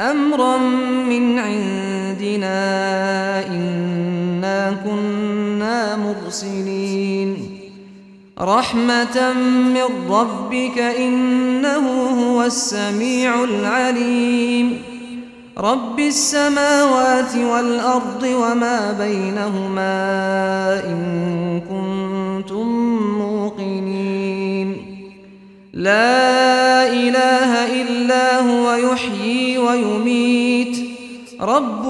أمرا من عندنا إنا كنا مرسلين. رحمة من ربك إنه هو السميع العليم. رب السماوات والأرض وما بينهما إن كنتم موقنين. لا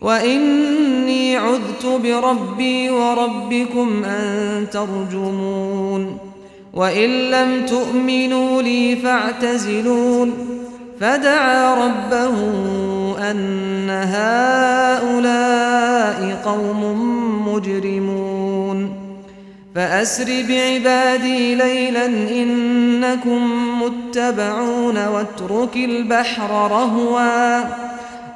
وَإِنِّي عُذْتُ بِرَبِّي وَرَبِّكُمْ أَن تَرْجُمُونِ وَإِن لَّمْ تُؤْمِنُوا لِي فَاعْتَزِلُونِ فَدَعَا رَبَّهُ أَنَّ هَؤُلَاءِ قَوْمٌ مُجْرِمُونَ فَأَسْرِ بِعِبَادِي لَيْلًا إِنَّكُمْ مُتَّبَعُونَ وَاتْرُكِ الْبَحْرَ رَهْوًا